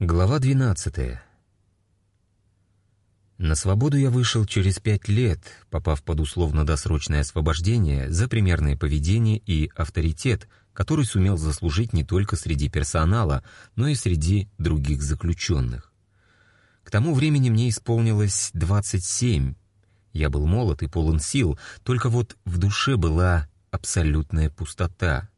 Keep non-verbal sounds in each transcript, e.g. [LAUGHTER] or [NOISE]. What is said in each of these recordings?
Глава 12. На свободу я вышел через пять лет, попав под условно-досрочное освобождение за примерное поведение и авторитет, который сумел заслужить не только среди персонала, но и среди других заключенных. К тому времени мне исполнилось 27. Я был молод и полон сил, только вот в душе была абсолютная пустота.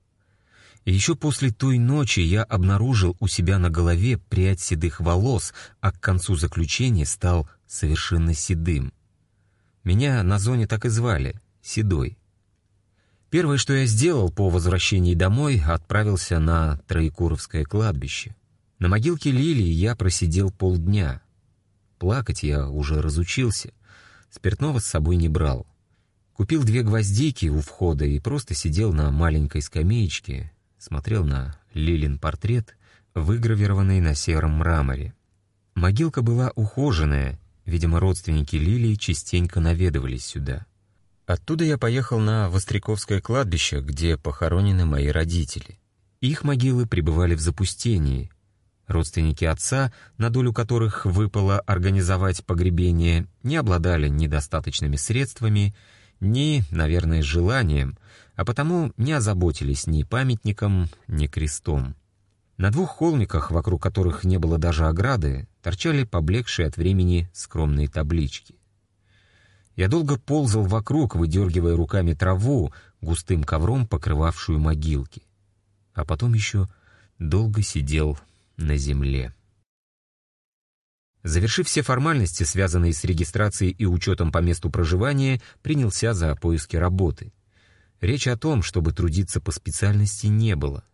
Еще после той ночи я обнаружил у себя на голове прядь седых волос, а к концу заключения стал совершенно седым. Меня на зоне так и звали — Седой. Первое, что я сделал по возвращении домой, отправился на Троекуровское кладбище. На могилке Лилии я просидел полдня. Плакать я уже разучился. Спиртного с собой не брал. Купил две гвоздики у входа и просто сидел на маленькой скамеечке, смотрел на Лилин портрет, выгравированный на сером мраморе. Могилка была ухоженная, видимо, родственники Лилии частенько наведывались сюда. Оттуда я поехал на Востряковское кладбище, где похоронены мои родители. Их могилы пребывали в запустении. Родственники отца, на долю которых выпало организовать погребение, не обладали недостаточными средствами, ни, наверное, желанием, а потому не озаботились ни памятником, ни крестом. На двух холмиках, вокруг которых не было даже ограды, торчали поблекшие от времени скромные таблички. Я долго ползал вокруг, выдергивая руками траву, густым ковром покрывавшую могилки. А потом еще долго сидел на земле. Завершив все формальности, связанные с регистрацией и учетом по месту проживания, принялся за поиски работы. Речи о том, чтобы трудиться по специальности, не было.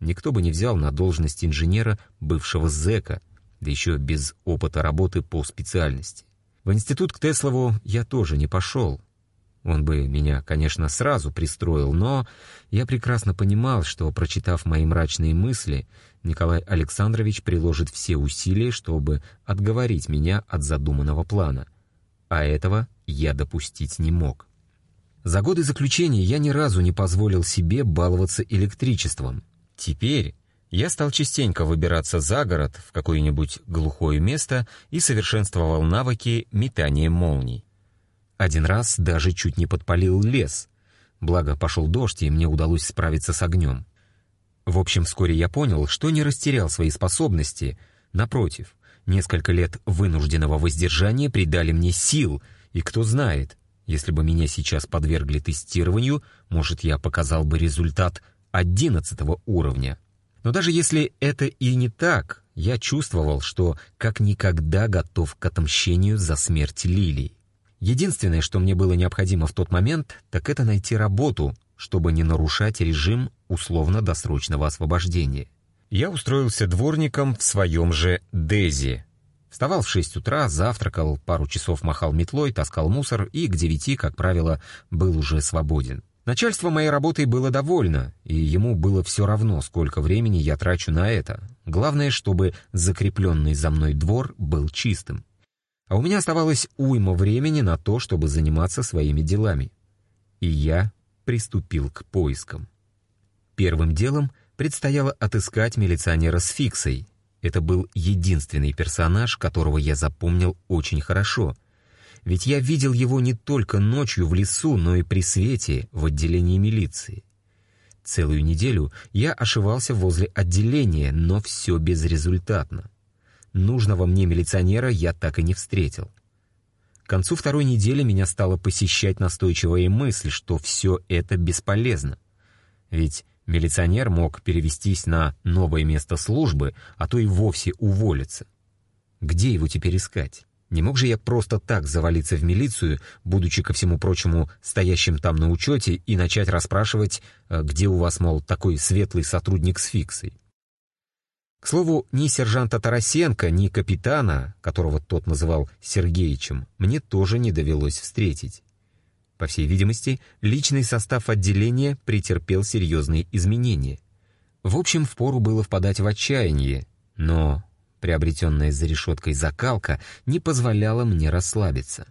Никто бы не взял на должность инженера бывшего зэка, да еще без опыта работы по специальности. В институт к Теслову я тоже не пошел. Он бы меня, конечно, сразу пристроил, но я прекрасно понимал, что, прочитав мои мрачные мысли, Николай Александрович приложит все усилия, чтобы отговорить меня от задуманного плана. А этого я допустить не мог. За годы заключения я ни разу не позволил себе баловаться электричеством. Теперь я стал частенько выбираться за город в какое-нибудь глухое место и совершенствовал навыки метания молний. Один раз даже чуть не подпалил лес. Благо пошел дождь, и мне удалось справиться с огнем. В общем, вскоре я понял, что не растерял свои способности. Напротив, несколько лет вынужденного воздержания придали мне сил, и кто знает, если бы меня сейчас подвергли тестированию, может, я показал бы результат одиннадцатого уровня. Но даже если это и не так, я чувствовал, что как никогда готов к отмщению за смерть Лилии. Единственное, что мне было необходимо в тот момент, так это найти работу, чтобы не нарушать режим условно-досрочного освобождения. Я устроился дворником в своем же Дези, Вставал в шесть утра, завтракал, пару часов махал метлой, таскал мусор и к девяти, как правило, был уже свободен. Начальство моей работой было довольно, и ему было все равно, сколько времени я трачу на это. Главное, чтобы закрепленный за мной двор был чистым. А у меня оставалось уйма времени на то, чтобы заниматься своими делами. И я приступил к поискам. Первым делом предстояло отыскать милиционера с фиксой, это был единственный персонаж, которого я запомнил очень хорошо. Ведь я видел его не только ночью в лесу, но и при свете в отделении милиции. Целую неделю я ошивался возле отделения, но все безрезультатно. Нужного мне милиционера я так и не встретил. К концу второй недели меня стала посещать настойчивая мысль, что все это бесполезно. Ведь Милиционер мог перевестись на новое место службы, а то и вовсе уволиться. Где его теперь искать? Не мог же я просто так завалиться в милицию, будучи, ко всему прочему, стоящим там на учете, и начать расспрашивать, э, где у вас, мол, такой светлый сотрудник с фиксой. К слову, ни сержанта Тарасенко, ни капитана, которого тот называл Сергеичем, мне тоже не довелось встретить. По всей видимости, личный состав отделения претерпел серьезные изменения. В общем, впору было впадать в отчаяние, но приобретенная за решеткой закалка не позволяла мне расслабиться.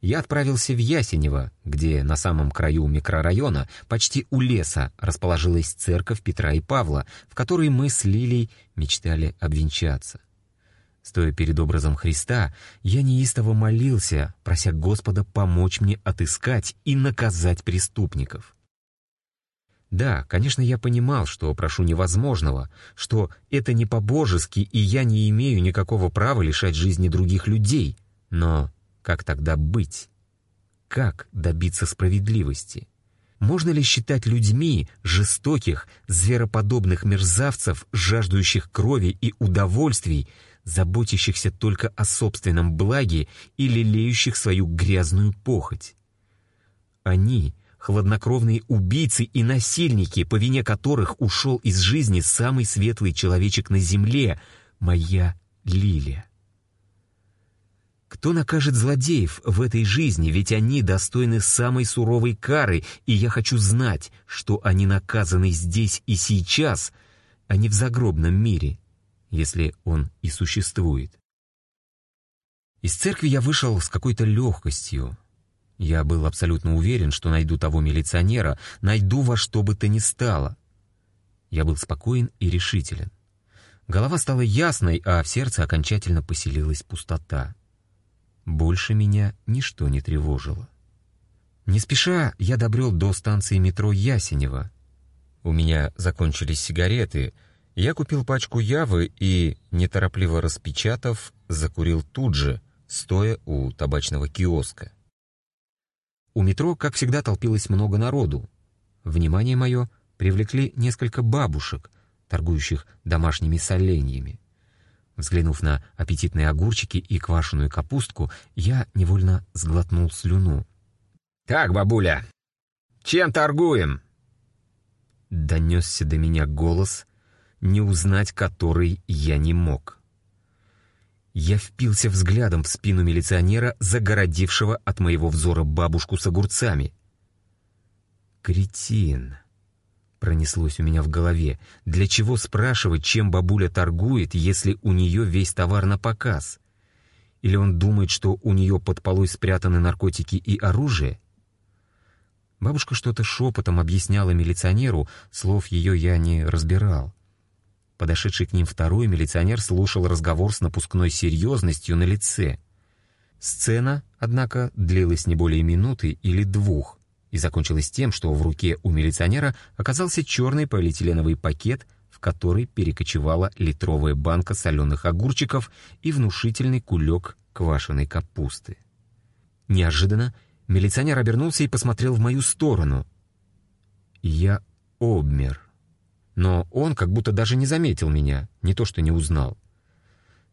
я отправился в Ясенево, где на самом краю микрорайона, почти у леса, расположилась церковь Петра и Павла, в которой мы с Лилей мечтали обвенчаться. Стоя перед образом Христа, я неистово молился, прося Господа помочь мне отыскать и наказать преступников. Да, конечно, я понимал, что прошу невозможного, что это не по-божески, и я не имею никакого права лишать жизни других людей, но как тогда быть? Как добиться справедливости? Можно ли считать людьми жестоких, звероподобных мерзавцев, жаждущих крови и удовольствий, заботящихся только о собственном благе и лелеющих свою грязную похоть? Они — хладнокровные убийцы и насильники, по вине которых ушел из жизни самый светлый человечек на земле, моя Лилия. Кто накажет злодеев в этой жизни, ведь они достойны самой суровой кары, и я хочу знать, что они наказаны здесь и сейчас, а не в загробном мире, если он и существует. Из церкви я вышел с какой-то легкостью. Я был абсолютно уверен, что найду того милиционера, найду во что бы то ни стало. Я был спокоен и решителен. Голова стала ясной, а в сердце окончательно поселилась пустота. Больше меня ничто не тревожило. Не спеша я добрел до станции метро Ясенева. У меня закончились сигареты, я купил пачку явы и, неторопливо распечатав, закурил тут же, стоя у табачного киоска. У метро, как всегда, толпилось много народу. Внимание мое привлекли несколько бабушек, торгующих домашними соленьями. Взглянув на аппетитные огурчики и квашеную капустку, я невольно сглотнул слюну. «Так, бабуля, чем торгуем?» Донесся до меня голос, не узнать который я не мог. Я впился взглядом в спину милиционера, загородившего от моего взора бабушку с огурцами. «Кретин!» Пронеслось у меня в голове. Для чего спрашивать, чем бабуля торгует, если у нее весь товар на показ? Или он думает, что у нее под полой спрятаны наркотики и оружие? Бабушка что-то шепотом объясняла милиционеру, слов ее я не разбирал. Подошедший к ним второй милиционер слушал разговор с напускной серьезностью на лице. Сцена, однако, длилась не более минуты или двух — и закончилось тем, что в руке у милиционера оказался черный полиэтиленовый пакет, в который перекочевала литровая банка соленых огурчиков и внушительный кулек квашеной капусты. Неожиданно милиционер обернулся и посмотрел в мою сторону. Я обмер. Но он как будто даже не заметил меня, не то что не узнал.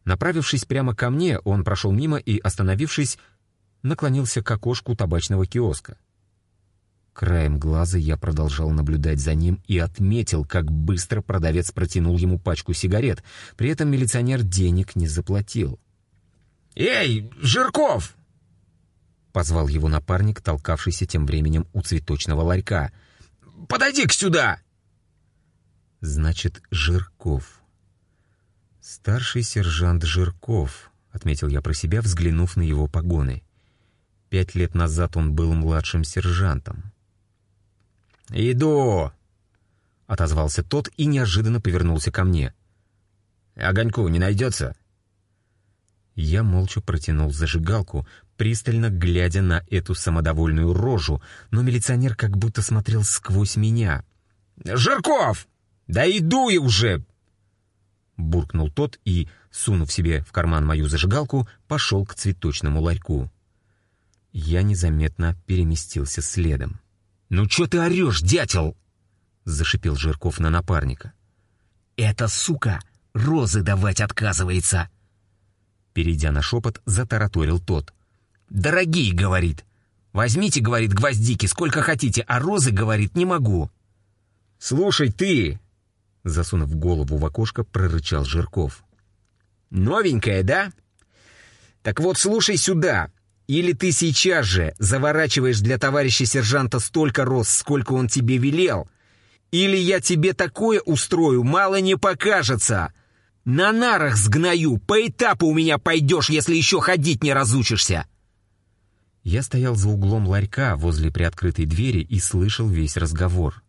Направившись прямо ко мне, он прошел мимо и, остановившись, наклонился к окошку табачного киоска. Краем глаза я продолжал наблюдать за ним и отметил, как быстро продавец протянул ему пачку сигарет. При этом милиционер денег не заплатил. «Эй, Жирков!» Позвал его напарник, толкавшийся тем временем у цветочного ларька. «Подойди-ка сюда!» «Значит, Жирков». «Старший сержант Жирков», — отметил я про себя, взглянув на его погоны. Пять лет назад он был младшим сержантом. «Иду!» — отозвался тот и неожиданно повернулся ко мне. «Огоньку не найдется?» Я молча протянул зажигалку, пристально глядя на эту самодовольную рожу, но милиционер как будто смотрел сквозь меня. «Жирков! Да иду я уже!» Буркнул тот и, сунув себе в карман мою зажигалку, пошел к цветочному ларьку. Я незаметно переместился следом. «Ну чё ты орёшь, дятел?» — зашипел Жирков на напарника. «Эта сука розы давать отказывается!» Перейдя на шепот, затараторил тот. «Дорогие, — говорит, — возьмите, — говорит, — гвоздики сколько хотите, а розы, — говорит, — не могу». «Слушай, ты!» — засунув голову в окошко, прорычал Жирков. «Новенькая, да? Так вот, слушай сюда. Или ты сейчас же заворачиваешь для товарища сержанта столько роз, сколько он тебе велел, или я тебе такое устрою, мало не покажется. На нарах сгною, по этапу у меня пойдешь, если еще ходить не разучишься. Я стоял за углом ларька возле приоткрытой двери и слышал весь разговор.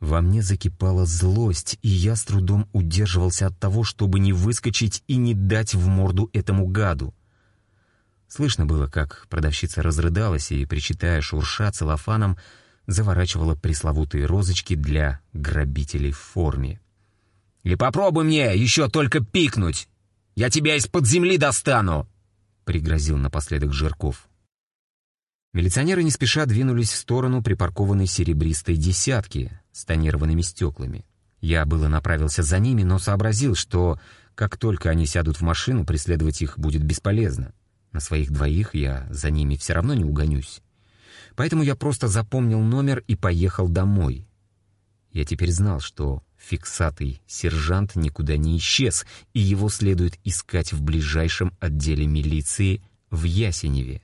Во мне закипала злость, и я с трудом удерживался от того, чтобы не выскочить и не дать в морду этому гаду. Слышно было, как продавщица разрыдалась и, причитая шурша целлофаном, заворачивала пресловутые розочки для грабителей в форме. «И попробуй мне еще только пикнуть! Я тебя из-под земли достану!» — пригрозил напоследок Жирков. Милиционеры не спеша двинулись в сторону припаркованной серебристой десятки с тонированными стеклами. Я было направился за ними, но сообразил, что как только они сядут в машину, преследовать их будет бесполезно. На своих двоих я за ними все равно не угонюсь. Поэтому я просто запомнил номер и поехал домой. Я теперь знал, что фиксатый сержант никуда не исчез, и его следует искать в ближайшем отделе милиции в Ясеневе.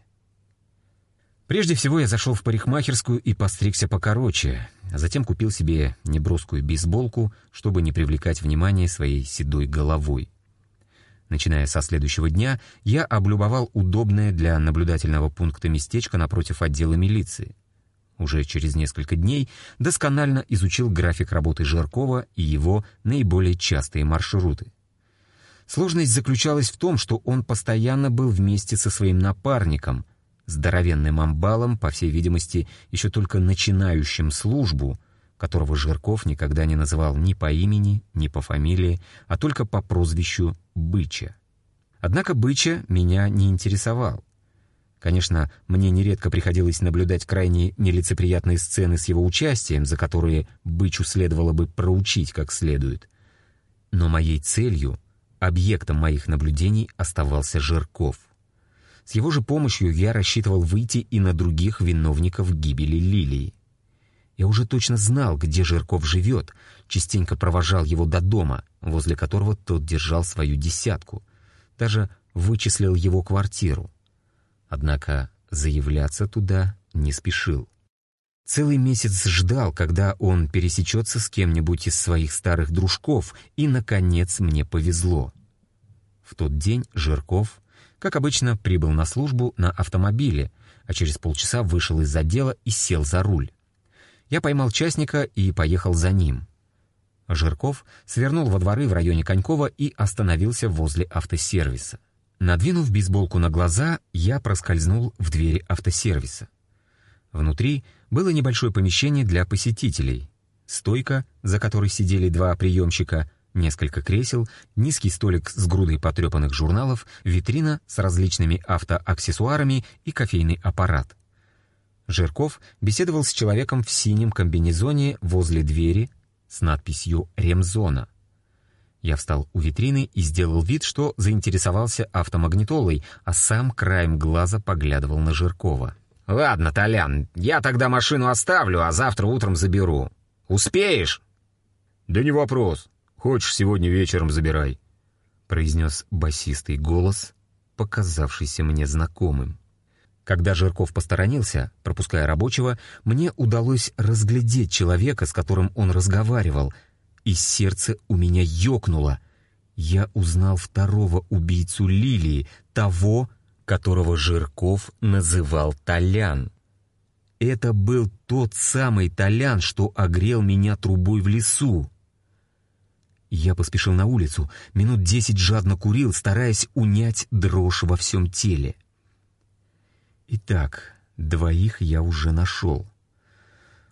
Прежде всего я зашел в парикмахерскую и постригся покороче, а затем купил себе неброскую бейсболку, чтобы не привлекать внимание своей седой головой. Начиная со следующего дня, я облюбовал удобное для наблюдательного пункта местечко напротив отдела милиции. Уже через несколько дней досконально изучил график работы Жиркова и его наиболее частые маршруты. Сложность заключалась в том, что он постоянно был вместе со своим напарником, здоровенным амбалом, по всей видимости, еще только начинающим службу — которого Жирков никогда не называл ни по имени, ни по фамилии, а только по прозвищу Быча. Однако Быча меня не интересовал. Конечно, мне нередко приходилось наблюдать крайне нелицеприятные сцены с его участием, за которые Бычу следовало бы проучить как следует. Но моей целью, объектом моих наблюдений оставался Жирков. С его же помощью я рассчитывал выйти и на других виновников гибели Лилии. Я уже точно знал, где Жирков живет, частенько провожал его до дома, возле которого тот держал свою десятку. Даже вычислил его квартиру. Однако заявляться туда не спешил. Целый месяц ждал, когда он пересечется с кем-нибудь из своих старых дружков, и, наконец, мне повезло. В тот день Жирков, как обычно, прибыл на службу на автомобиле, а через полчаса вышел из отдела и сел за руль. Я поймал частника и поехал за ним. Жирков свернул во дворы в районе Конькова и остановился возле автосервиса. Надвинув бейсболку на глаза, я проскользнул в двери автосервиса. Внутри было небольшое помещение для посетителей. Стойка, за которой сидели два приемщика, несколько кресел, низкий столик с грудой потрепанных журналов, витрина с различными автоаксессуарами и кофейный аппарат. Жирков беседовал с человеком в синем комбинезоне возле двери с надписью «Ремзона». Я встал у витрины и сделал вид, что заинтересовался автомагнитолой, а сам краем глаза поглядывал на Жиркова. «Ладно, Толян, я тогда машину оставлю, а завтра утром заберу. Успеешь?» «Да не вопрос. Хочешь, сегодня вечером забирай», — произнес басистый голос, показавшийся мне знакомым. Когда Жирков посторонился, пропуская рабочего, мне удалось разглядеть человека, с которым он разговаривал, и сердце у меня ёкнуло. Я узнал второго убийцу Лилии, того, которого Жирков называл Толян. Это был тот самый Толян, что огрел меня трубой в лесу. Я поспешил на улицу, минут десять жадно курил, стараясь унять дрожь во всем теле. Итак, двоих я уже нашел.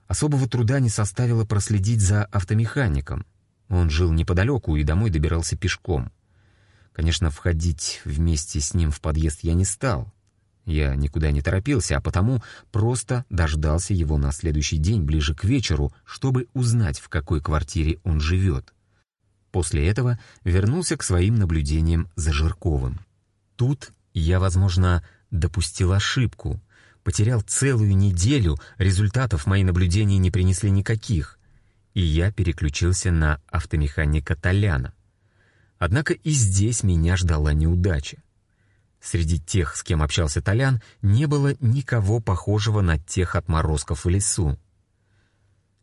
Особого труда не составило проследить за автомехаником. Он жил неподалеку и домой добирался пешком. Конечно, входить вместе с ним в подъезд я не стал. Я никуда не торопился, а потому просто дождался его на следующий день ближе к вечеру, чтобы узнать, в какой квартире он живет. После этого вернулся к своим наблюдениям за Жирковым. Тут я, возможно, допустил ошибку. Потерял целую неделю, результатов мои наблюдения не принесли никаких. И я переключился на автомеханика Толяна. Однако и здесь меня ждала неудача. Среди тех, с кем общался Толян, не было никого похожего на тех отморозков в лесу.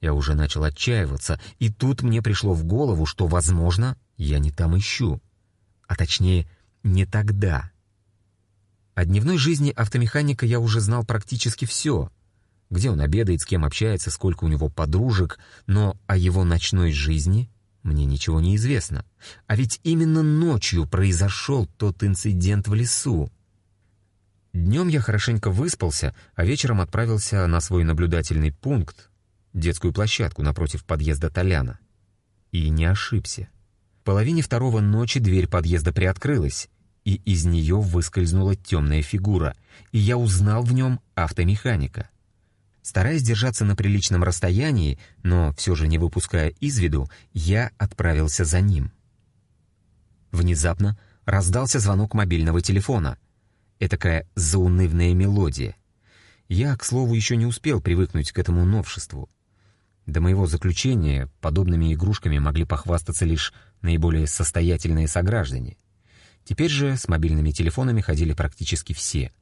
Я уже начал отчаиваться, и тут мне пришло в голову, что, возможно, я не там ищу. А точнее, не тогда. О дневной жизни автомеханика я уже знал практически все. Где он обедает, с кем общается, сколько у него подружек, но о его ночной жизни мне ничего не известно. А ведь именно ночью произошел тот инцидент в лесу. Днем я хорошенько выспался, а вечером отправился на свой наблюдательный пункт, детскую площадку напротив подъезда Толяна. И не ошибся. В половине второго ночи дверь подъезда приоткрылась, и из нее выскользнула темная фигура, и я узнал в нем автомеханика. Стараясь держаться на приличном расстоянии, но все же не выпуская из виду, я отправился за ним. Внезапно раздался звонок мобильного телефона. Этакая заунывная мелодия. Я, к слову, еще не успел привыкнуть к этому новшеству. До моего заключения подобными игрушками могли похвастаться лишь наиболее состоятельные сограждане. Теперь же с мобильными телефонами ходили практически все.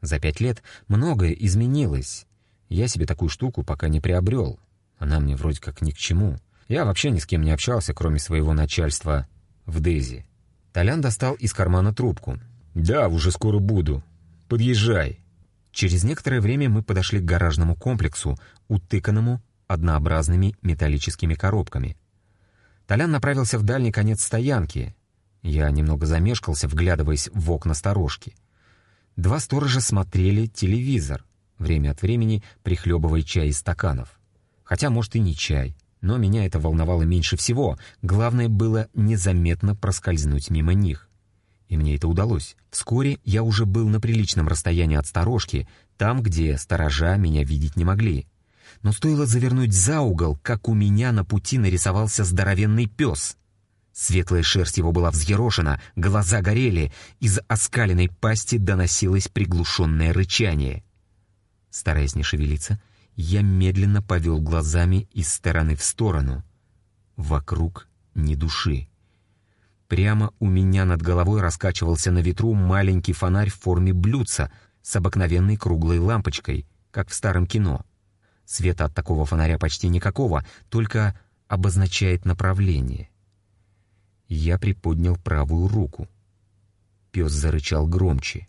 За пять лет многое изменилось, я себе такую штуку пока не приобрел. Она мне вроде как ни к чему. Я вообще ни с кем не общался, кроме своего начальства в Дези. Толян достал из кармана трубку. «Да, уже скоро буду. Подъезжай». Через некоторое время мы подошли к гаражному комплексу, утыканному однообразными металлическими коробками. Толян направился в дальний конец стоянки. Я немного замешкался, вглядываясь в окна сторожки. Два сторожа смотрели телевизор время от времени прихлебывая чай из стаканов. Хотя, может, и не чай, но меня это волновало меньше всего. Главное было незаметно проскользнуть мимо них. И мне это удалось. Вскоре я уже был на приличном расстоянии от сторожки, там, где сторожа меня видеть не могли. Но стоило завернуть за угол, как у меня на пути нарисовался здоровенный пес. Светлая шерсть его была взъерошена, глаза горели, из оскаленной пасти доносилось приглушенное рычание — Стараясь не шевелиться, я медленно повел глазами из стороны в сторону. Вокруг ни души. Прямо у меня над головой раскачивался на ветру маленький фонарь в форме блюдца с обыкновенной круглой лампочкой, как в старом кино. Света от такого фонаря почти никакого, только обозначает направление. Я приподнял правую руку. Пес зарычал громче.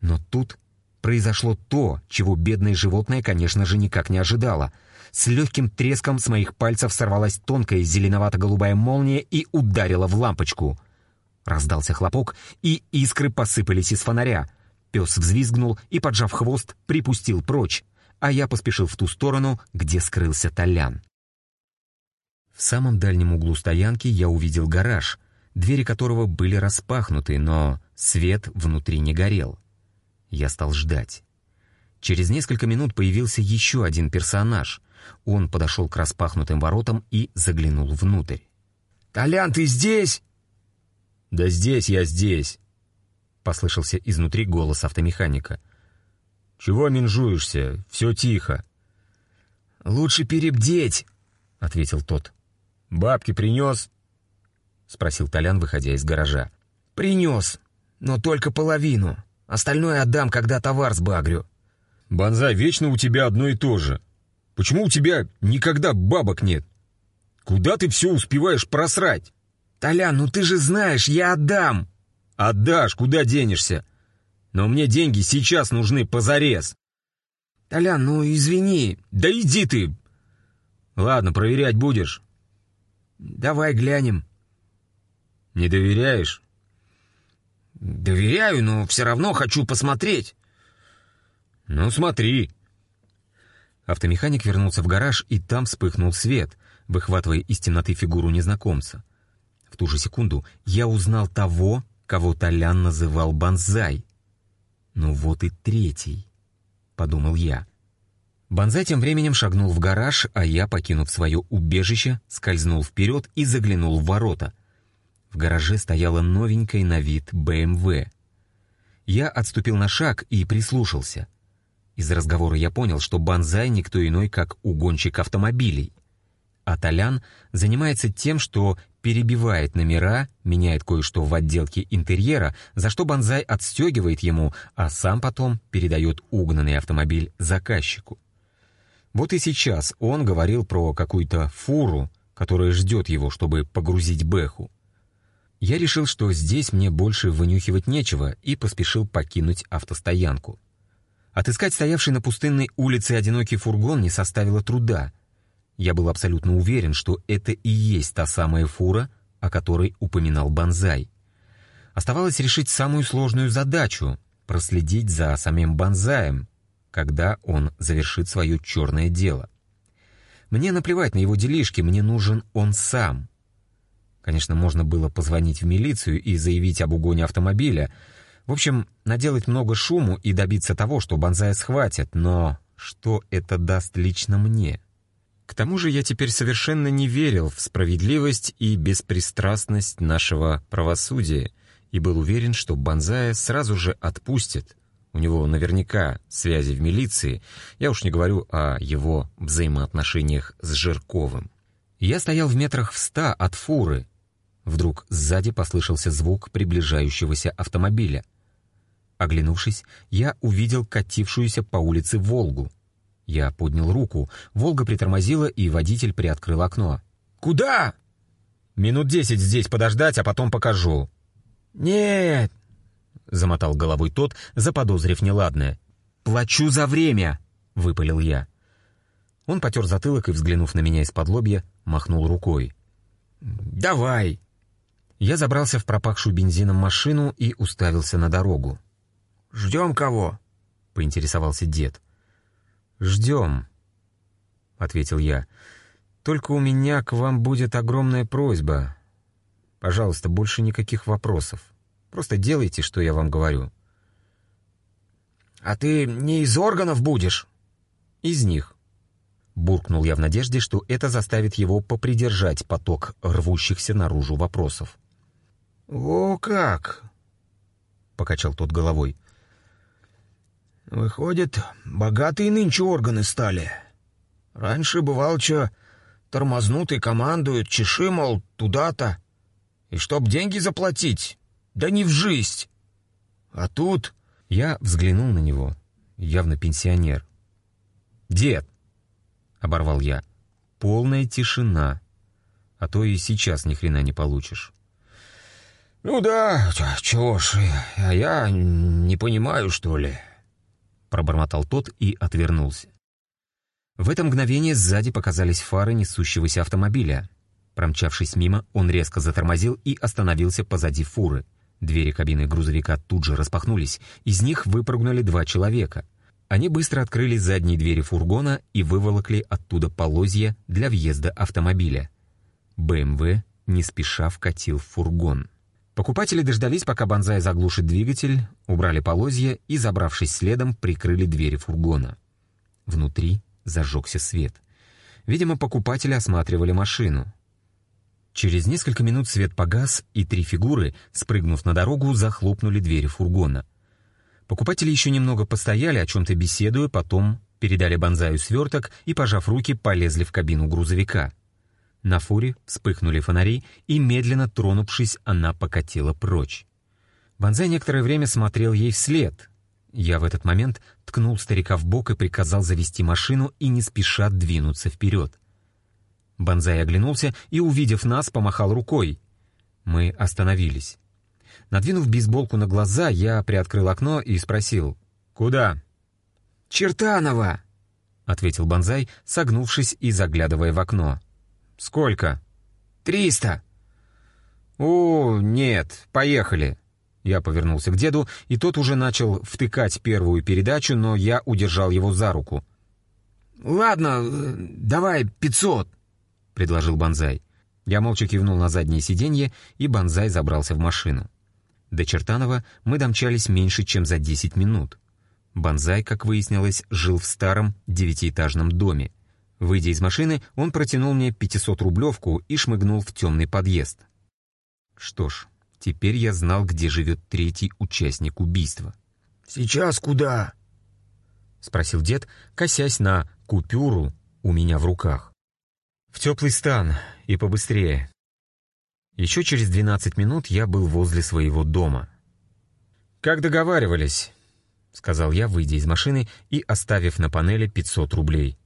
Но тут Произошло то, чего бедное животное, конечно же, никак не ожидало. С легким треском с моих пальцев сорвалась тонкая зеленовато-голубая молния и ударила в лампочку. Раздался хлопок, и искры посыпались из фонаря. Пес взвизгнул и, поджав хвост, припустил прочь, а я поспешил в ту сторону, где скрылся Толян. В самом дальнем углу стоянки я увидел гараж, двери которого были распахнуты, но свет внутри не горел. Я стал ждать. Через несколько минут появился еще один персонаж. Он подошел к распахнутым воротам и заглянул внутрь. «Толян, ты здесь?» «Да здесь я здесь», — послышался изнутри голос автомеханика. «Чего менжуешься? Все тихо». «Лучше перебдеть», — ответил тот. «Бабки принес?» — спросил Толян, выходя из гаража. «Принес, но только половину». Остальное отдам, когда товар сбагрю». «Бонзай, вечно у тебя одно и то же. Почему у тебя никогда бабок нет? Куда ты все успеваешь просрать?» «Толян, ну ты же знаешь, я отдам!» «Отдашь, куда денешься? Но мне деньги сейчас нужны позарез!» «Толян, ну извини!» «Да иди ты!» «Ладно, проверять будешь?» «Давай глянем». «Не доверяешь?» «Доверяю, но все равно хочу посмотреть». «Ну, смотри». Автомеханик вернулся в гараж, и там вспыхнул свет, выхватывая из темноты фигуру незнакомца. В ту же секунду я узнал того, кого Толян называл Бонзай. «Ну вот и третий», — подумал я. Бонзай тем временем шагнул в гараж, а я, покинув свое убежище, скользнул вперед и заглянул в ворота — в гараже стояла новенькая на вид БМВ. Я отступил на шаг и прислушался. Из разговора я понял, что Банзай никто иной, как угонщик автомобилей. А Толян занимается тем, что перебивает номера, меняет кое-что в отделке интерьера, за что Банзай отстегивает ему, а сам потом передает угнанный автомобиль заказчику. Вот и сейчас он говорил про какую-то фуру, которая ждет его, чтобы погрузить Бэху. Я решил, что здесь мне больше вынюхивать нечего, и поспешил покинуть автостоянку. Отыскать стоявший на пустынной улице одинокий фургон не составило труда. Я был абсолютно уверен, что это и есть та самая фура, о которой упоминал Банзай. Оставалось решить самую сложную задачу — проследить за самим Банзаем, когда он завершит свое черное дело. Мне наплевать на его делишки, мне нужен он сам. Конечно, можно было позвонить в милицию и заявить об угоне автомобиля. В общем, наделать много шуму и добиться того, что Бонзая схватят, но что это даст лично мне? К тому же я теперь совершенно не верил в справедливость и беспристрастность нашего правосудия и был уверен, что Бонзая сразу же отпустят, у него наверняка связи в милиции, я уж не говорю о его взаимоотношениях с Жирковым. Я стоял в метрах в ста от фуры. Вдруг сзади послышался звук приближающегося автомобиля. Оглянувшись, я увидел катившуюся по улице «Волгу». Я поднял руку, «Волга» притормозила, и водитель приоткрыл окно. «Куда?» «Минут десять здесь подождать, а потом покажу». «Нет, — замотал головой тот, заподозрив неладное. «Плачу за время!» — выпалил я. Он потер затылок и, взглянув на меня из-под лобья, махнул рукой. «Давай!» Я забрался в пропахшую бензином машину и уставился на дорогу. «Ждем кого?» — поинтересовался дед. «Ждем», — ответил я. «Только у меня к вам будет огромная просьба. Пожалуйста, больше никаких вопросов. Просто делайте, что я вам говорю». «А ты не из органов будешь?» «Из них». Буркнул я в надежде, что это заставит его попридержать поток рвущихся наружу вопросов. «О как!» — покачал тот головой. «Выходит, богатые нынче органы стали. Раньше, бывал, что тормознут и командуют, чеши, мол, туда-то. И чтоб деньги заплатить, да не в жизнь. А тут... Я взглянул на него, явно пенсионер. «Дед!» — оборвал я. «Полная тишина, а то и сейчас ни хрена не получишь». «Ну да, чего ж, а я не понимаю, что ли?» Пробормотал тот и отвернулся. В это мгновение сзади показались фары несущегося автомобиля. Промчавшись мимо, он резко затормозил и остановился позади фуры — Двери кабины грузовика тут же распахнулись, из них выпрыгнули два человека. Они быстро открыли задние двери фургона и выволокли оттуда полозья для въезда автомобиля. БМВ не спеша вкатил в фургон. Покупатели дождались, пока Бонзай заглушит двигатель, убрали полозья и, забравшись следом, прикрыли двери фургона. Внутри зажегся свет. Видимо, покупатели осматривали машину. Через несколько минут свет погас, и три фигуры, спрыгнув на дорогу, захлопнули двери фургона. Покупатели еще немного постояли, о чем-то беседуя, потом передали Бонзаю сверток и, пожав руки, полезли в кабину грузовика. На фуре вспыхнули фонари, и, медленно тронувшись, она покатила прочь. Бонзай некоторое время смотрел ей вслед. Я в этот момент ткнул старика в бок и приказал завести машину и не спеша двинуться вперед. Бонзай оглянулся и, увидев нас, помахал рукой. Мы остановились. Надвинув бейсболку на глаза, я приоткрыл окно и спросил «Куда?» «Чертанова!» — ответил Бонзай, согнувшись и заглядывая в окно. «Сколько?» «Триста». «О, нет, поехали». Я повернулся к деду, и тот уже начал втыкать первую передачу, но я удержал его за руку. «Ладно, э, давай пятьсот» предложил Банзай. Я молча кивнул на заднее сиденье, и Банзай забрался в машину. До Чертанова мы домчались меньше, чем за 10 минут. Банзай, как выяснилось, жил в старом девятиэтажном доме. Выйдя из машины, он протянул мне 500-рублевку и шмыгнул в темный подъезд. Что ж, теперь я знал, где живет третий участник убийства. «Сейчас куда?» — спросил дед, косясь на купюру у меня в руках. В теплый стан и побыстрее. Еще через 12 минут я был возле своего дома. «Как договаривались», — сказал я, выйдя из машины и оставив на панели 500 рублей.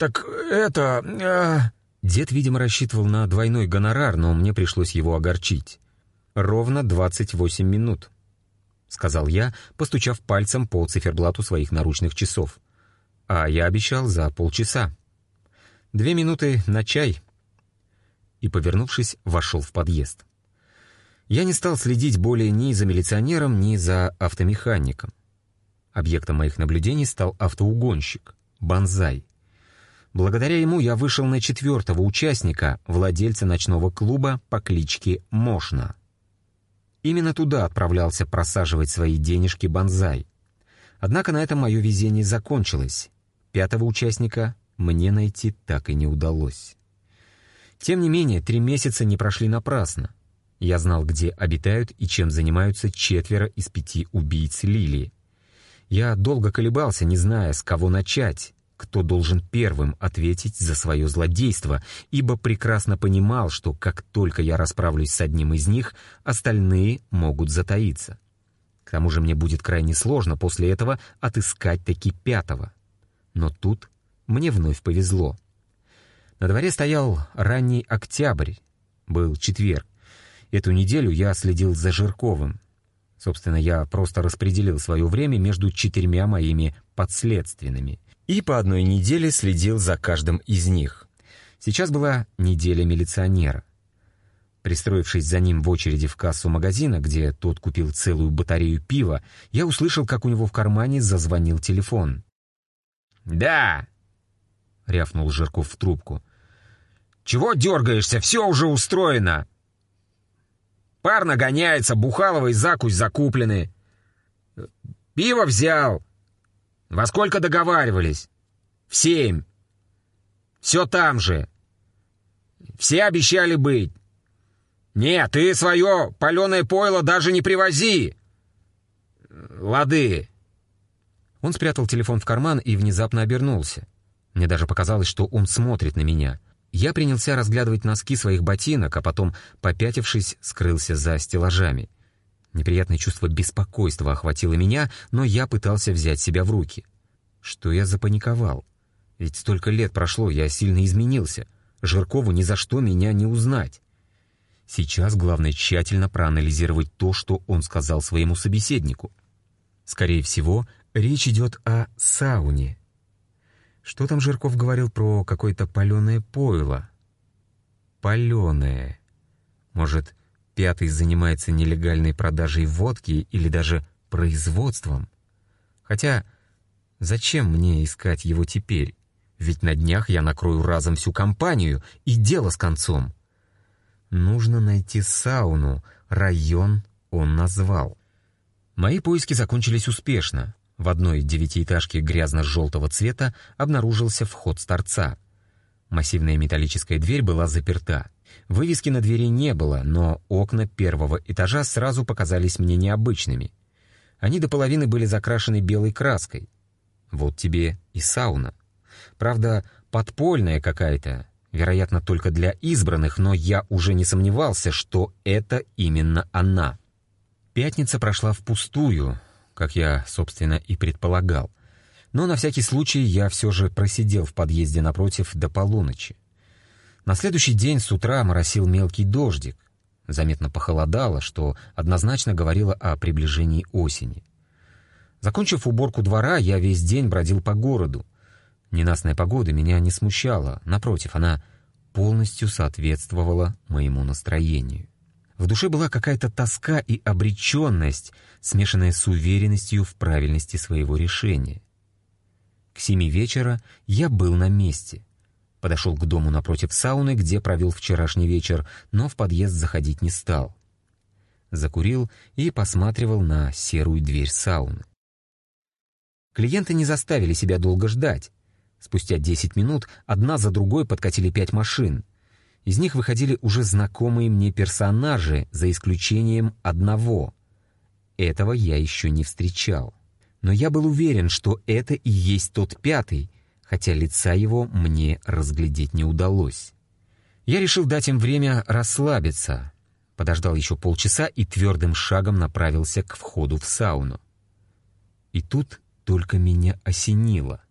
«Так это...» э... Дед, видимо, рассчитывал на двойной гонорар, но мне пришлось его огорчить. ровно 28 минут», — сказал я, постучав пальцем по циферблату своих наручных часов. «А я обещал за полчаса. Две минуты на чай». И, повернувшись, вошел в подъезд. Я не стал следить более ни за милиционером, ни за автомехаником. Объектом моих наблюдений стал автоугонщик, Банзай. Благодаря ему я вышел на четвертого участника, владельца ночного клуба по кличке Мошна. Именно туда отправлялся просаживать свои денежки Банзай. Однако на этом мое везение закончилось. Пятого участника мне найти так и не удалось. Тем не менее, три месяца не прошли напрасно. Я знал, где обитают и чем занимаются четверо из пяти убийц Лилии. Я долго колебался, не зная, с кого начать, кто должен первым ответить за свое злодейство, ибо прекрасно понимал, что как только я расправлюсь с одним из них, остальные могут затаиться. К тому же мне будет крайне сложно после этого отыскать таки пятого. Но тут мне вновь повезло. На дворе стоял ранний октябрь, был четверг. Эту неделю я следил за Жирковым. Собственно, я просто распределил свое время между четырьмя моими подследственными — и по одной неделе следил за каждым из них. Сейчас была неделя милиционера. Пристроившись за ним в очереди в кассу магазина, где тот купил целую батарею пива, я услышал, как у него в кармане зазвонил телефон. «Да!» — рявкнул Жирков в трубку. «Чего дергаешься? Все уже устроено!» «Пар нагоняется, Бухалова и закусь закуплены. Пиво взял, во сколько договаривались? В семь. Все там же. Все обещали быть. Нет, ты свое паленое пойло даже не привози. Лады. Он спрятал телефон в карман и внезапно обернулся. Мне даже показалось, что он смотрит на меня. Я принялся разглядывать носки своих ботинок, а потом, попятившись, скрылся за стеллажами. Неприятное чувство беспокойства охватило меня, но я пытался взять себя в руки. Что я запаниковал? Ведь столько лет прошло, я сильно изменился. Жиркову ни за что меня не узнать. Сейчас главное тщательно проанализировать то, что он сказал своему собеседнику. Скорее всего, речь идет о сауне. Что там Жирков говорил про какое-то паленое пойло? Паленое. Может, Пятый занимается нелегальной продажей водки или даже производством. Хотя зачем мне искать его теперь? Ведь на днях я накрою разом всю компанию, и дело с концом. Нужно найти сауну, район он назвал. Мои поиски закончились успешно. В одной девятиэтажке грязно-желтого цвета обнаружился вход с торца. Массивная металлическая дверь была заперта. Вывески на двери не было, но окна первого этажа сразу показались мне необычными. Они до половины были закрашены белой краской. Вот тебе и сауна. Правда, подпольная какая-то, вероятно, только для избранных, но я уже не сомневался, что это именно она. Пятница прошла впустую, как я, собственно, и предполагал. Но на всякий случай я все же просидел в подъезде напротив до полуночи. На следующий день с утра моросил мелкий дождик. Заметно похолодало, что однозначно говорило о приближении осени. Закончив уборку двора, я весь день бродил по городу. Ненастная погода меня не смущала, напротив, она полностью соответствовала моему настроению. В душе была какая-то тоска и обреченность, смешанная с уверенностью в правильности своего решения. К семи вечера я был на месте — Подошел к дому напротив сауны, где провел вчерашний вечер, но в подъезд заходить не стал. Закурил и посматривал на серую дверь сауны. Клиенты не заставили себя долго ждать. Спустя 10 минут одна за другой подкатили пять машин. Из них выходили уже знакомые мне персонажи, за исключением одного. Этого я еще не встречал. Но я был уверен, что это и есть тот пятый — хотя лица его мне разглядеть не удалось. Я решил дать им время расслабиться, подождал еще полчаса и твердым шагом направился к входу в сауну. И тут только меня осенило.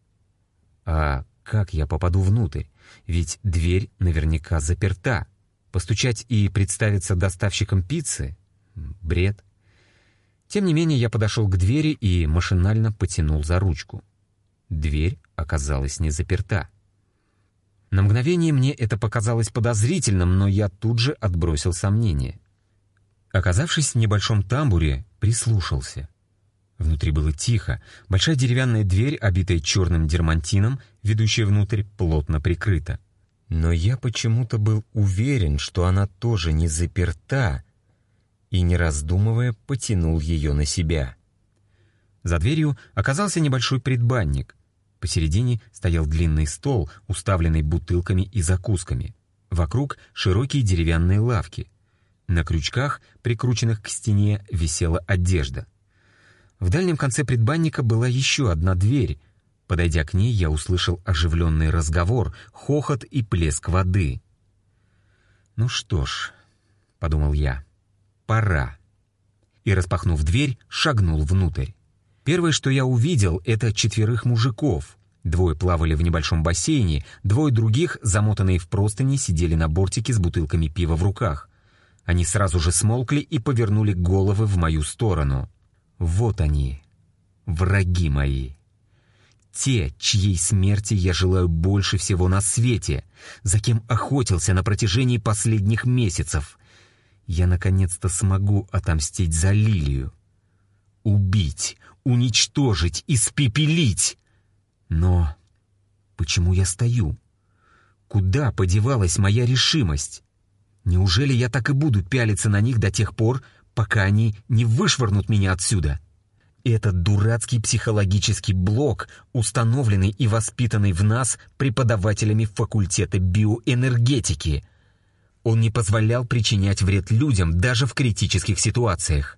А как я попаду внутрь? Ведь дверь наверняка заперта. Постучать и представиться доставщиком пиццы? бред. Тем не менее, я подошел к двери и машинально потянул за ручку. Дверь оказалась не заперта. На мгновение мне это показалось подозрительным, но я тут же отбросил сомнения. Оказавшись в небольшом тамбуре, прислушался. Внутри было тихо, большая деревянная дверь, обитая черным дермантином, ведущая внутрь, плотно прикрыта. Но я почему-то был уверен, что она тоже не заперта, и, не раздумывая, потянул ее на себя. За дверью оказался небольшой предбанник. Посередине стоял длинный стол, уставленный бутылками и закусками. Вокруг широкие деревянные лавки. На крючках, прикрученных к стене, висела одежда. В дальнем конце предбанника была еще одна дверь. Подойдя к ней, я услышал оживленный разговор, хохот и плеск воды. «Ну что ж», — подумал я, — «пора». И, распахнув дверь, шагнул внутрь. Первое, что я увидел, это четверых мужиков. Двое плавали в небольшом бассейне, двое других, замотанные в простыни, сидели на бортике с бутылками пива в руках. Они сразу же смолкли и повернули головы в мою сторону. Вот они, враги мои. Те, чьей смерти я желаю больше всего на свете, за кем охотился на протяжении последних месяцев. Я наконец-то смогу отомстить за Лилию. Убить, уничтожить, испепелить. Но почему я стою? Куда подевалась моя решимость? Неужели я так и буду пялиться на них до тех пор, пока они не вышвырнут меня отсюда? Этот дурацкий психологический блок, установленный и воспитанный в нас преподавателями факультета биоэнергетики. Он не позволял причинять вред людям даже в критических ситуациях.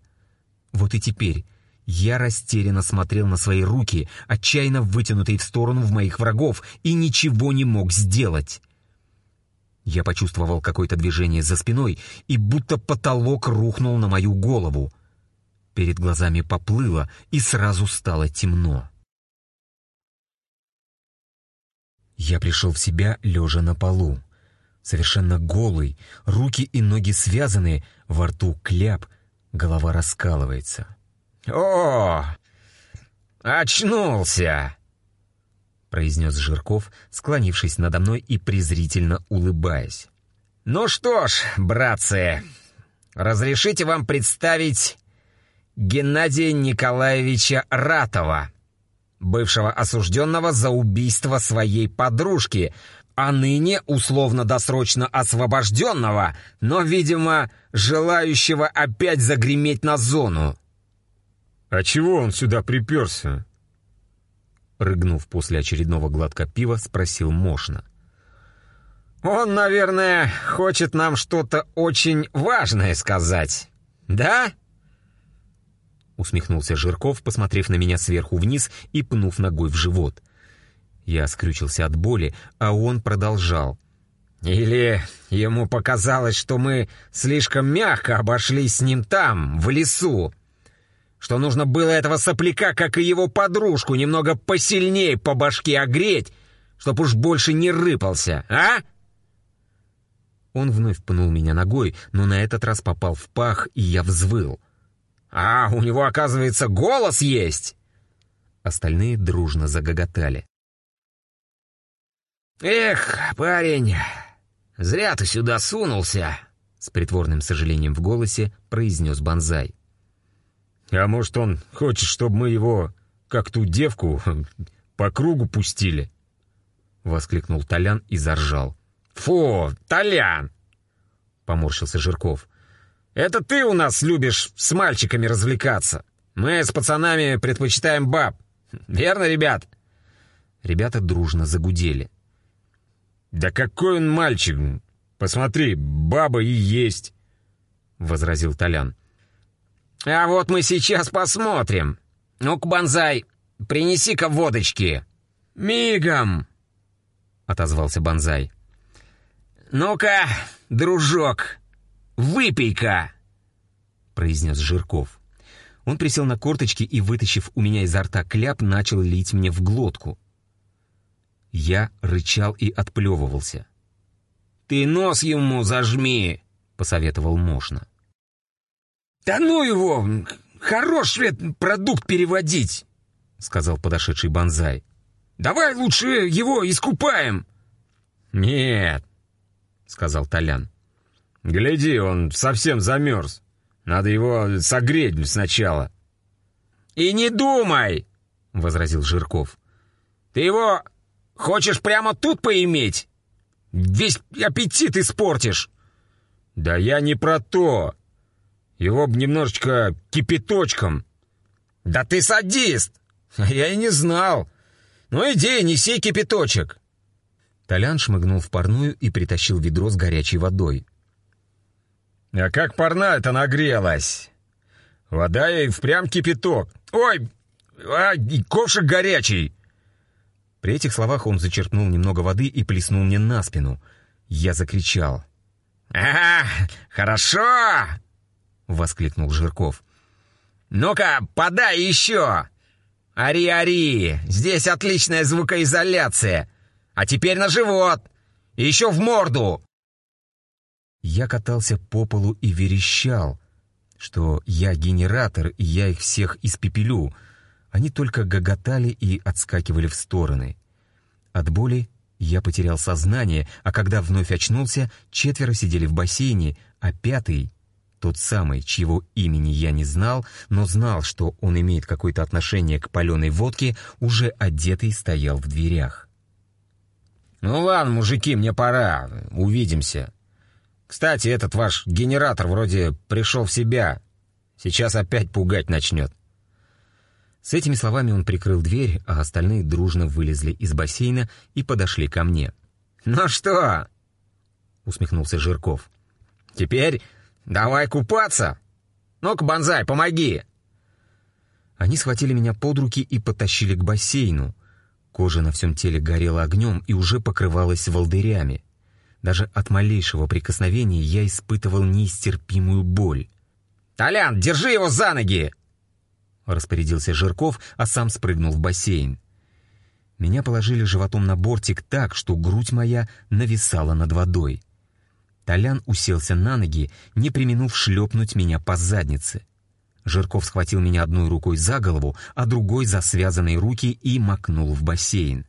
Вот и теперь я растерянно смотрел на свои руки, отчаянно вытянутые в сторону в моих врагов, и ничего не мог сделать. Я почувствовал какое-то движение за спиной, и будто потолок рухнул на мою голову. Перед глазами поплыло, и сразу стало темно. Я пришел в себя, лежа на полу. Совершенно голый, руки и ноги связаны, во рту кляп, голова раскалывается. «О, очнулся!» произнес Жирков, склонившись надо мной и презрительно улыбаясь. «Ну что ж, братцы, разрешите вам представить Геннадия Николаевича Ратова, бывшего осужденного за убийство своей подружки, а ныне условно-досрочно освобожденного, но, видимо, желающего опять загреметь на зону. «А чего он сюда приперся?» Рыгнув после очередного глотка пива, спросил Мошна. «Он, наверное, хочет нам что-то очень важное сказать. Да?» Усмехнулся Жирков, посмотрев на меня сверху вниз и пнув ногой в живот. Я скрючился от боли, а он продолжал. «Или ему показалось, что мы слишком мягко обошлись с ним там, в лесу, что нужно было этого сопляка, как и его подружку, немного посильнее по башке огреть, чтоб уж больше не рыпался, а?» Он вновь пнул меня ногой, но на этот раз попал в пах, и я взвыл. «А, у него, оказывается, голос есть!» Остальные дружно загоготали. «Эх, парень, зря ты сюда сунулся!» С притворным сожалением в голосе произнес Бонзай. А может, он хочет, чтобы мы его, как ту девку, [LAUGHS] по кругу пустили?» Воскликнул Толян и заржал. «Фу, Толян!» Поморщился Жирков. «Это ты у нас любишь с мальчиками развлекаться. Мы с пацанами предпочитаем баб. Верно, ребят?» Ребята дружно загудели. «Да какой он мальчик! Посмотри, баба и есть!» Возразил Толян. «А вот мы сейчас посмотрим. Ну-ка, Бонзай, принеси-ка водочки». «Мигом!» — отозвался Бонзай. «Ну-ка, дружок, выпей-ка!» — произнес Жирков. Он присел на корточки и, вытащив у меня изо рта кляп, начал лить мне в глотку. Я рычал и отплевывался. «Ты нос ему зажми!» — посоветовал Мошна. «Да ну его! Хорош ведь продукт переводить!» — сказал подошедший Бонзай. «Давай лучше его искупаем!» «Нет!» — сказал Толян. «Гляди, он совсем замерз. Надо его согреть сначала». «И не думай!» — возразил Жирков. «Ты его хочешь прямо тут поиметь? Весь аппетит испортишь!» «Да я не про то. Его б немножечко кипяточком». «Да ты садист! Я и не знал. Ну иди, неси кипяточек». Толян шмыгнул в парную и притащил ведро с горячей водой. «А как парная-то нагрелась? Вода и впрямь кипяток. Ой, а, ковшик горячий!» При этих словах он зачерпнул немного воды и плеснул мне на спину. Я закричал. «Ага, хорошо!» — воскликнул Жирков. «Ну-ка, подай еще! Ари-ари! Здесь отличная звукоизоляция! А теперь на живот! И еще в морду!» Я катался по полу и верещал, что я генератор, и я их всех испепелю. Они только гоготали и отскакивали в стороны. От боли я потерял сознание, а когда вновь очнулся, четверо сидели в бассейне, а пятый, тот самый, чьего имени я не знал, но знал, что он имеет какое-то отношение к паленой водке, уже одетый стоял в дверях. «Ну ладно, мужики, мне пора. Увидимся. Кстати, этот ваш генератор вроде пришел в себя. Сейчас опять пугать начнет». С этими словами он прикрыл дверь, а остальные дружно вылезли из бассейна и подошли ко мне. «Ну что?» — усмехнулся Жирков. «Теперь давай купаться. Ну-ка, Бонзай, помоги!» Они схватили меня под руки и потащили к бассейну. Кожа на всем теле горела огнем и уже покрывалась волдырями. Даже от малейшего прикосновения я испытывал неистерпимую боль. «Толян, держи его за ноги!» Распорядился Жирков, а сам спрыгнул в бассейн. Меня положили животом на бортик так, что грудь моя нависала над водой. Толян уселся на ноги, не применув шлепнуть меня по заднице. Жирков схватил меня одной рукой за голову, а другой за связанные руки и макнул в бассейн.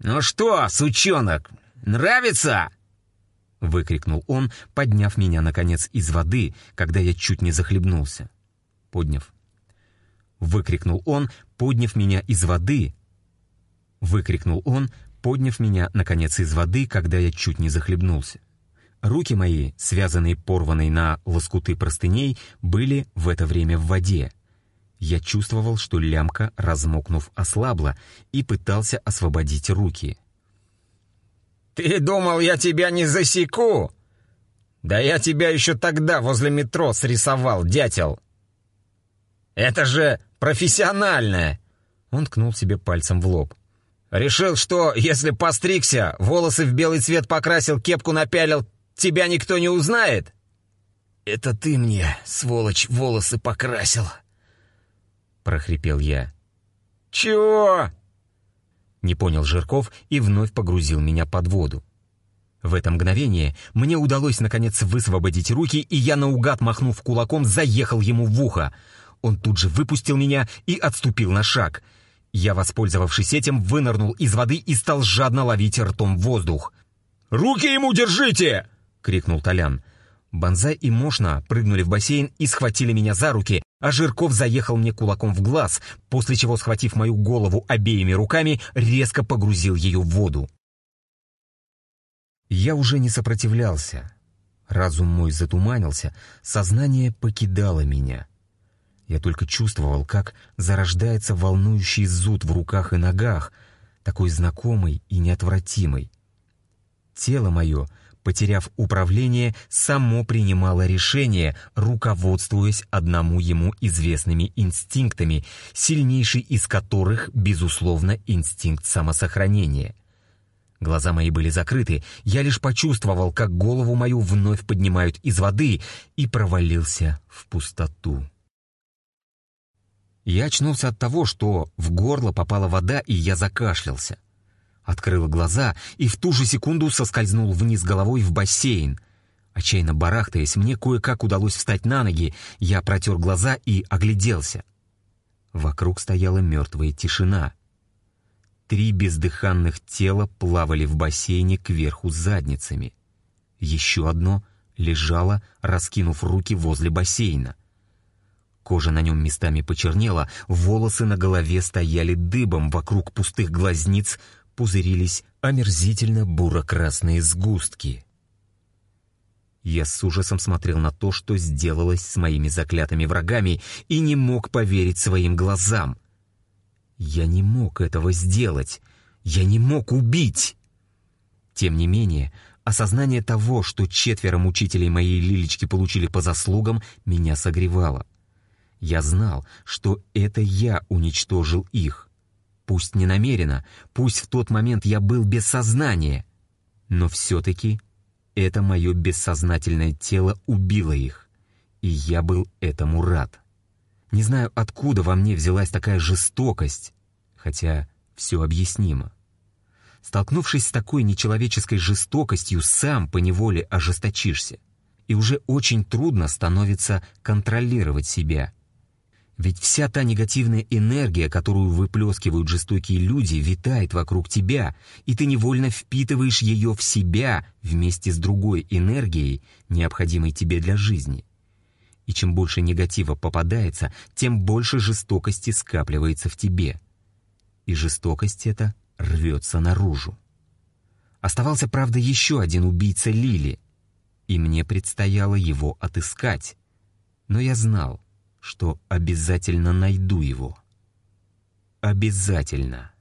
«Ну что, сучонок, нравится?» Выкрикнул он, подняв меня, наконец, из воды, когда я чуть не захлебнулся. Подняв. Выкрикнул он, подняв меня из воды. Выкрикнул он, подняв меня, наконец, из воды, когда я чуть не захлебнулся. Руки мои, связанные порванной на лоскуты простыней, были в это время в воде. Я чувствовал, что лямка, размокнув, ослабла, и пытался освободить руки. «Ты думал, я тебя не засеку? Да я тебя еще тогда возле метро срисовал, дятел! Это же профессиональное!» Он ткнул себе пальцем в лоб. «Решил, что если постригся, волосы в белый цвет покрасил, кепку напялил, тебя никто не узнает?» «Это ты мне, сволочь, волосы покрасил!» прохрипел я. «Чего?» Не понял Жирков и вновь погрузил меня под воду. В это мгновение мне удалось наконец высвободить руки, и я наугад, махнув кулаком, заехал ему в ухо. Он тут же выпустил меня и отступил на шаг. Я, воспользовавшись этим, вынырнул из воды и стал жадно ловить ртом воздух. «Руки ему держите!» — крикнул Толян. Бонзай и Мошна прыгнули в бассейн и схватили меня за руки, а Жирков заехал мне кулаком в глаз, после чего, схватив мою голову обеими руками, резко погрузил ее в воду. Я уже не сопротивлялся. Разум мой затуманился, сознание покидало меня. Я только чувствовал, как зарождается волнующий зуд в руках и ногах, такой знакомый и неотвратимый. Тело мое — потеряв управление, само принимало решение, руководствуясь одному ему известными инстинктами, сильнейший из которых, безусловно, инстинкт самосохранения. Глаза мои были закрыты, я лишь почувствовал, как голову мою вновь поднимают из воды и провалился в пустоту. Я очнулся от того, что в горло попала вода, и я закашлялся. Открыл глаза и в ту же секунду соскользнул вниз головой в бассейн. Отчаянно барахтаясь, мне кое-как удалось встать на ноги, я протер глаза и огляделся. Вокруг стояла мертвая тишина. Три бездыханных тела плавали в бассейне кверху задницами. Еще одно лежало, раскинув руки возле бассейна. Кожа на нем местами почернела, волосы на голове стояли дыбом, вокруг пустых глазниц пузырились омерзительно буро-красные сгустки. Я с ужасом смотрел на то, что сделалось с моими заклятыми врагами, и не мог поверить своим глазам. Я не мог этого сделать. Я не мог убить. Тем не менее, осознание того, что четверо мучителей моей Лилечки получили по заслугам, меня согревало. Я знал, что это я уничтожил их. Пусть не намеренно, пусть в тот момент я был без сознания, но все-таки это мое бессознательное тело убило их, и я был этому рад. Не знаю, откуда во мне взялась такая жестокость, хотя все объяснимо. Столкнувшись с такой нечеловеческой жестокостью, сам поневоле ожесточишься, и уже очень трудно становится контролировать себя — ведь вся та негативная энергия, которую выплескивают жестокие люди, витает вокруг тебя, и ты невольно впитываешь ее в себя вместе с другой энергией, необходимой тебе для жизни. И чем больше негатива попадается, тем больше жестокости скапливается в тебе. И жестокость эта рвется наружу. Оставался, правда, еще один убийца Лили, и мне предстояло его отыскать. Но я знал — что обязательно найду его. Обязательно.